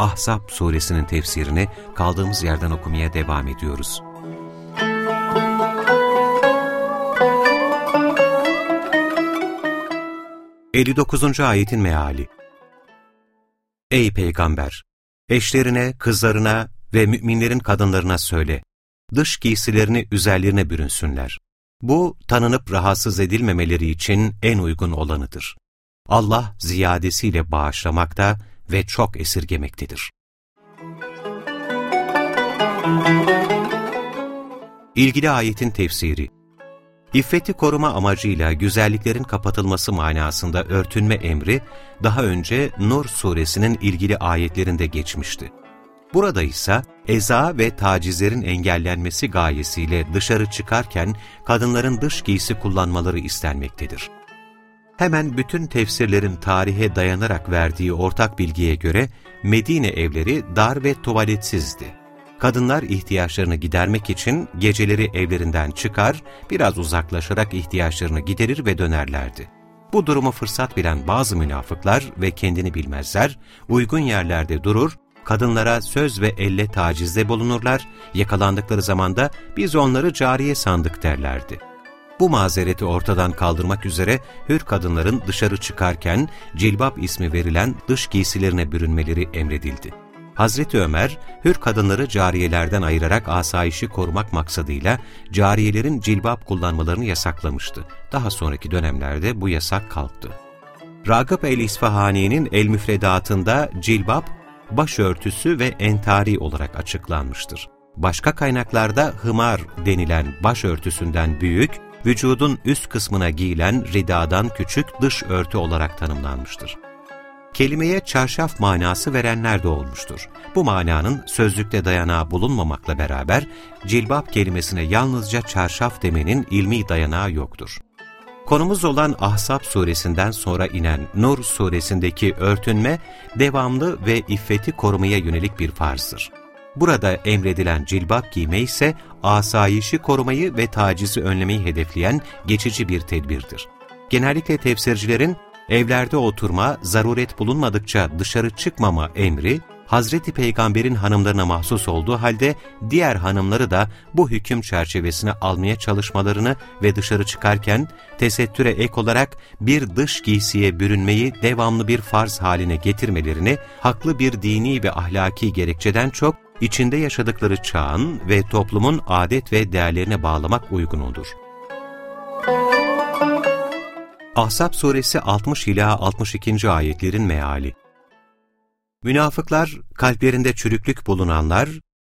Ahzab suresinin tefsirini kaldığımız yerden okumaya devam ediyoruz. Elli dokuzuncu ayetin meali Ey Peygamber! Eşlerine, kızlarına ve müminlerin kadınlarına söyle, dış giysilerini üzerlerine bürünsünler. Bu, tanınıp rahatsız edilmemeleri için en uygun olanıdır. Allah ziyadesiyle bağışlamakta ve çok esirgemektedir. İlgili ayetin tefsiri İffeti koruma amacıyla güzelliklerin kapatılması manasında örtünme emri, daha önce Nur suresinin ilgili ayetlerinde geçmişti. Burada ise eza ve tacizlerin engellenmesi gayesiyle dışarı çıkarken kadınların dış giysi kullanmaları istenmektedir. Hemen bütün tefsirlerin tarihe dayanarak verdiği ortak bilgiye göre Medine evleri dar ve tuvaletsizdi. Kadınlar ihtiyaçlarını gidermek için geceleri evlerinden çıkar, biraz uzaklaşarak ihtiyaçlarını giderir ve dönerlerdi. Bu durumu fırsat bilen bazı münafıklar ve kendini bilmezler, uygun yerlerde durur, kadınlara söz ve elle tacizde bulunurlar, yakalandıkları zamanda biz onları cariye sandık derlerdi. Bu mazereti ortadan kaldırmak üzere hür kadınların dışarı çıkarken cilbap ismi verilen dış giysilerine bürünmeleri emredildi. Hazreti Ömer, hür kadınları cariyelerden ayırarak asayişi korumak maksadıyla cariyelerin cilbap kullanmalarını yasaklamıştı. Daha sonraki dönemlerde bu yasak kalktı. Ragıp el-İsfahani'nin el-müfredatında cilbap, başörtüsü ve entari olarak açıklanmıştır. Başka kaynaklarda hımar denilen başörtüsünden büyük, vücudun üst kısmına giyilen ridadan küçük dış örtü olarak tanımlanmıştır. Kelimeye çarşaf manası verenler de olmuştur. Bu mananın sözlükte dayanağı bulunmamakla beraber cilbap kelimesine yalnızca çarşaf demenin ilmi dayanağı yoktur. Konumuz olan Ahzab suresinden sonra inen Nur suresindeki örtünme, devamlı ve iffeti korumaya yönelik bir farzdır. Burada emredilen cilbap giyme ise asayişi korumayı ve tacizi önlemeyi hedefleyen geçici bir tedbirdir. Genellikle tefsircilerin evlerde oturma, zaruret bulunmadıkça dışarı çıkmama emri, Hazreti Peygamber'in hanımlarına mahsus olduğu halde diğer hanımları da bu hüküm çerçevesine almaya çalışmalarını ve dışarı çıkarken tesettüre ek olarak bir dış giysiye bürünmeyi devamlı bir farz haline getirmelerini haklı bir dini ve ahlaki gerekçeden çok içinde yaşadıkları çağın ve toplumun adet ve değerlerine bağlamak uygun olur. Ahzab suresi 60 ila 62. ayetlerin meali Münafıklar, kalplerinde çürüklük bulunanlar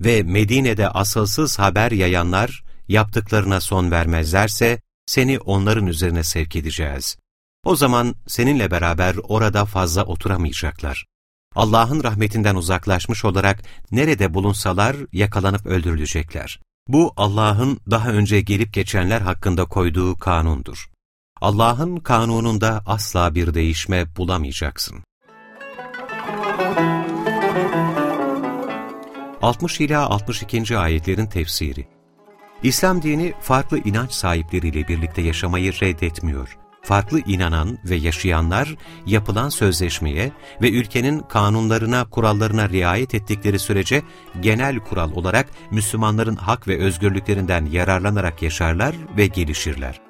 ve Medine'de asılsız haber yayanlar yaptıklarına son vermezlerse seni onların üzerine sevk edeceğiz. O zaman seninle beraber orada fazla oturamayacaklar. Allah'ın rahmetinden uzaklaşmış olarak nerede bulunsalar yakalanıp öldürülecekler. Bu Allah'ın daha önce gelip geçenler hakkında koyduğu kanundur. Allah'ın kanununda asla bir değişme bulamayacaksın. 60 ila 62. ayetlerin tefsiri İslam dini farklı inanç sahipleriyle birlikte yaşamayı reddetmiyor. Farklı inanan ve yaşayanlar yapılan sözleşmeye ve ülkenin kanunlarına, kurallarına riayet ettikleri sürece genel kural olarak Müslümanların hak ve özgürlüklerinden yararlanarak yaşarlar ve gelişirler.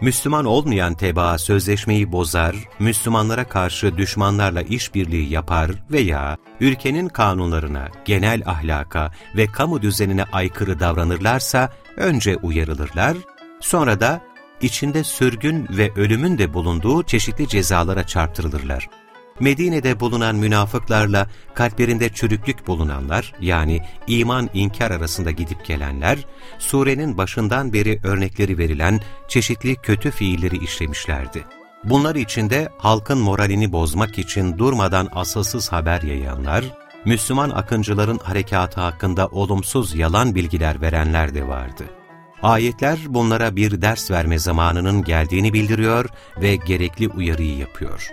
Müslüman olmayan tebaa sözleşmeyi bozar, Müslümanlara karşı düşmanlarla işbirliği yapar veya ülkenin kanunlarına, genel ahlaka ve kamu düzenine aykırı davranırlarsa önce uyarılırlar, sonra da içinde sürgün ve ölümün de bulunduğu çeşitli cezalara çarptırılırlar. Medine'de bulunan münafıklarla kalplerinde çürüklük bulunanlar yani iman inkar arasında gidip gelenler, surenin başından beri örnekleri verilen çeşitli kötü fiilleri işlemişlerdi. Bunlar içinde halkın moralini bozmak için durmadan asılsız haber yayanlar, Müslüman akıncıların harekatı hakkında olumsuz yalan bilgiler verenler de vardı. Ayetler bunlara bir ders verme zamanının geldiğini bildiriyor ve gerekli uyarıyı yapıyor.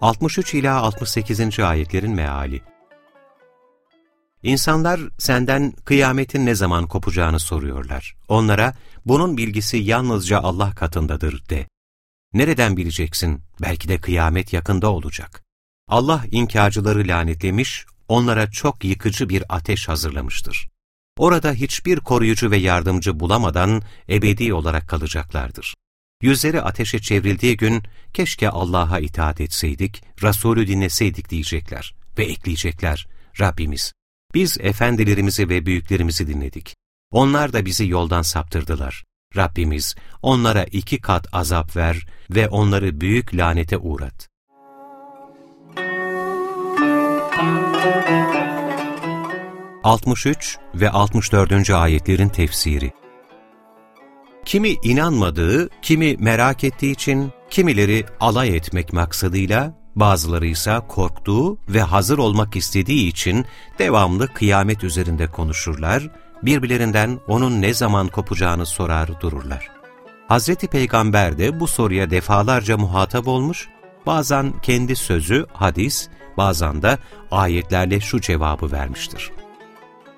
63 ila 68. ayetlerin meali İnsanlar senden kıyametin ne zaman kopacağını soruyorlar. Onlara bunun bilgisi yalnızca Allah katındadır de. Nereden bileceksin? Belki de kıyamet yakında olacak. Allah inkarcıları lanetlemiş, onlara çok yıkıcı bir ateş hazırlamıştır. Orada hiçbir koruyucu ve yardımcı bulamadan ebedi olarak kalacaklardır. Yüzleri ateşe çevrildiği gün keşke Allah'a itaat etseydik, Resulü dinleseydik diyecekler ve ekleyecekler. Rabbimiz, biz efendilerimizi ve büyüklerimizi dinledik. Onlar da bizi yoldan saptırdılar. Rabbimiz onlara iki kat azap ver ve onları büyük lanete uğrat. Altmış üç ve 64. ayetlerin tefsiri Kimi inanmadığı, kimi merak ettiği için, kimileri alay etmek maksadıyla, bazıları ise korktuğu ve hazır olmak istediği için devamlı kıyamet üzerinde konuşurlar, birbirlerinden onun ne zaman kopacağını sorar dururlar. Hazreti Peygamber de bu soruya defalarca muhatap olmuş, bazen kendi sözü, hadis, bazen de ayetlerle şu cevabı vermiştir.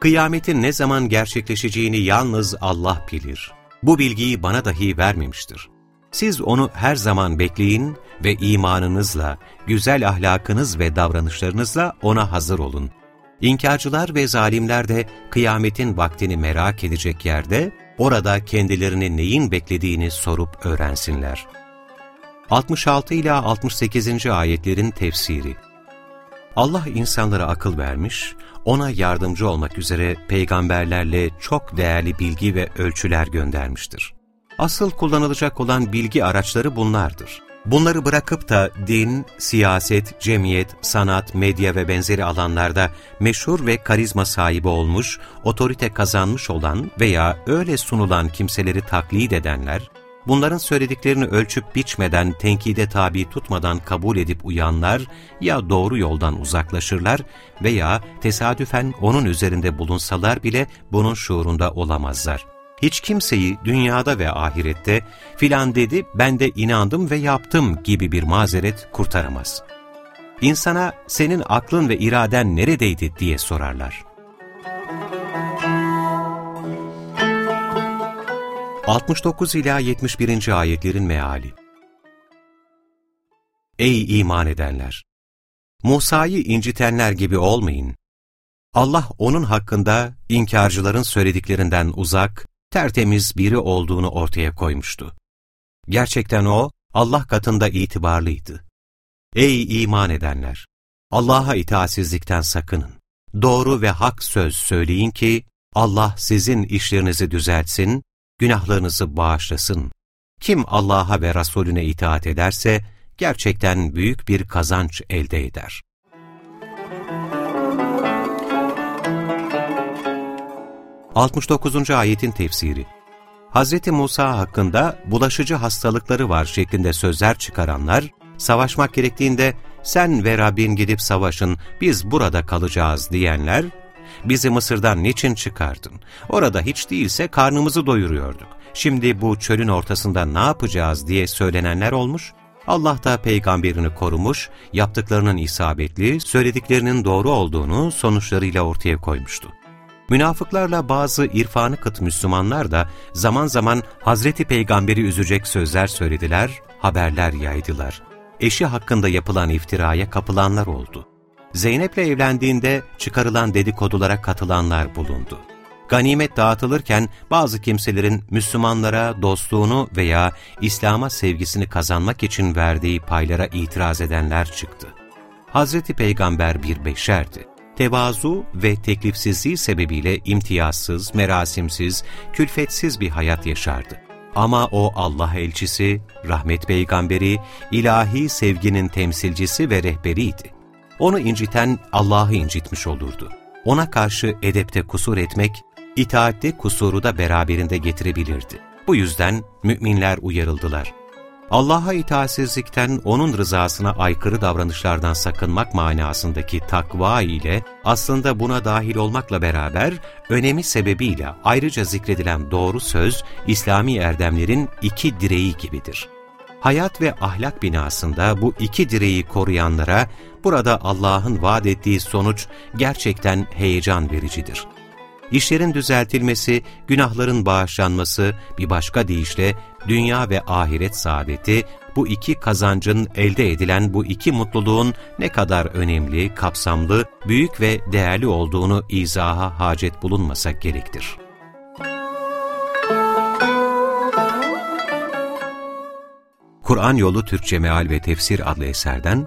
Kıyametin ne zaman gerçekleşeceğini yalnız Allah bilir. Bu bilgiyi bana dahi vermemiştir. Siz onu her zaman bekleyin ve imanınızla, güzel ahlakınız ve davranışlarınızla ona hazır olun. İnkarcılar ve zalimler de kıyametin vaktini merak edecek yerde, orada kendilerini neyin beklediğini sorup öğrensinler. 66 ila 68. ayetlerin tefsiri Allah insanlara akıl vermiş, ona yardımcı olmak üzere peygamberlerle çok değerli bilgi ve ölçüler göndermiştir. Asıl kullanılacak olan bilgi araçları bunlardır. Bunları bırakıp da din, siyaset, cemiyet, sanat, medya ve benzeri alanlarda meşhur ve karizma sahibi olmuş, otorite kazanmış olan veya öyle sunulan kimseleri taklit edenler, bunların söylediklerini ölçüp biçmeden, tenkide tabi tutmadan kabul edip uyanlar ya doğru yoldan uzaklaşırlar veya tesadüfen onun üzerinde bulunsalar bile bunun şuurunda olamazlar hiç kimseyi dünyada ve ahirette filan dedi ben de inandım ve yaptım gibi bir mazeret kurtaramaz. İnsana senin aklın ve iraden neredeydi diye sorarlar. 69 ila 71. ayetlerin meali. Ey iman edenler! Musa'yı incitenler gibi olmayın. Allah onun hakkında inkarcıların söylediklerinden uzak, tertemiz biri olduğunu ortaya koymuştu. Gerçekten o, Allah katında itibarlıydı. Ey iman edenler! Allah'a itaatsizlikten sakının. Doğru ve hak söz söyleyin ki, Allah sizin işlerinizi düzeltsin, günahlarınızı bağışlasın. Kim Allah'a ve Resulüne itaat ederse, gerçekten büyük bir kazanç elde eder. 69. ayetin tefsiri Hz. Musa hakkında bulaşıcı hastalıkları var şeklinde sözler çıkaranlar, savaşmak gerektiğinde sen ve Rabbin gidip savaşın, biz burada kalacağız diyenler, bizi Mısır'dan niçin çıkardın? Orada hiç değilse karnımızı doyuruyorduk. Şimdi bu çölün ortasında ne yapacağız diye söylenenler olmuş, Allah da peygamberini korumuş, yaptıklarının isabetli, söylediklerinin doğru olduğunu sonuçlarıyla ortaya koymuştu. Münafıklarla bazı irfanı kıt Müslümanlar da zaman zaman Hazreti Peygamber'i üzecek sözler söylediler, haberler yaydılar. Eşi hakkında yapılan iftiraya kapılanlar oldu. Zeynep'le evlendiğinde çıkarılan dedikodulara katılanlar bulundu. Ganimet dağıtılırken bazı kimselerin Müslümanlara dostluğunu veya İslam'a sevgisini kazanmak için verdiği paylara itiraz edenler çıktı. Hazreti Peygamber bir beşerdi tevazu ve teklifsizliği sebebiyle imtiyazsız, merasimsiz, külfetsiz bir hayat yaşardı. Ama o Allah elçisi, rahmet peygamberi, ilahi sevginin temsilcisi ve rehberiydi. Onu inciten Allah'ı incitmiş olurdu. Ona karşı edepte kusur etmek, itaatte kusuru da beraberinde getirebilirdi. Bu yüzden müminler uyarıldılar. Allah'a itaatsizlikten, O'nun rızasına aykırı davranışlardan sakınmak manasındaki takva ile aslında buna dahil olmakla beraber önemi sebebiyle ayrıca zikredilen doğru söz, İslami erdemlerin iki direği gibidir. Hayat ve ahlak binasında bu iki direği koruyanlara burada Allah'ın vaat ettiği sonuç gerçekten heyecan vericidir. İşlerin düzeltilmesi, günahların bağışlanması, bir başka deyişle dünya ve ahiret saadeti, bu iki kazancın elde edilen bu iki mutluluğun ne kadar önemli, kapsamlı, büyük ve değerli olduğunu izaha hacet bulunmasak gerektir. Kur'an Yolu Türkçe Meal ve Tefsir adlı eserden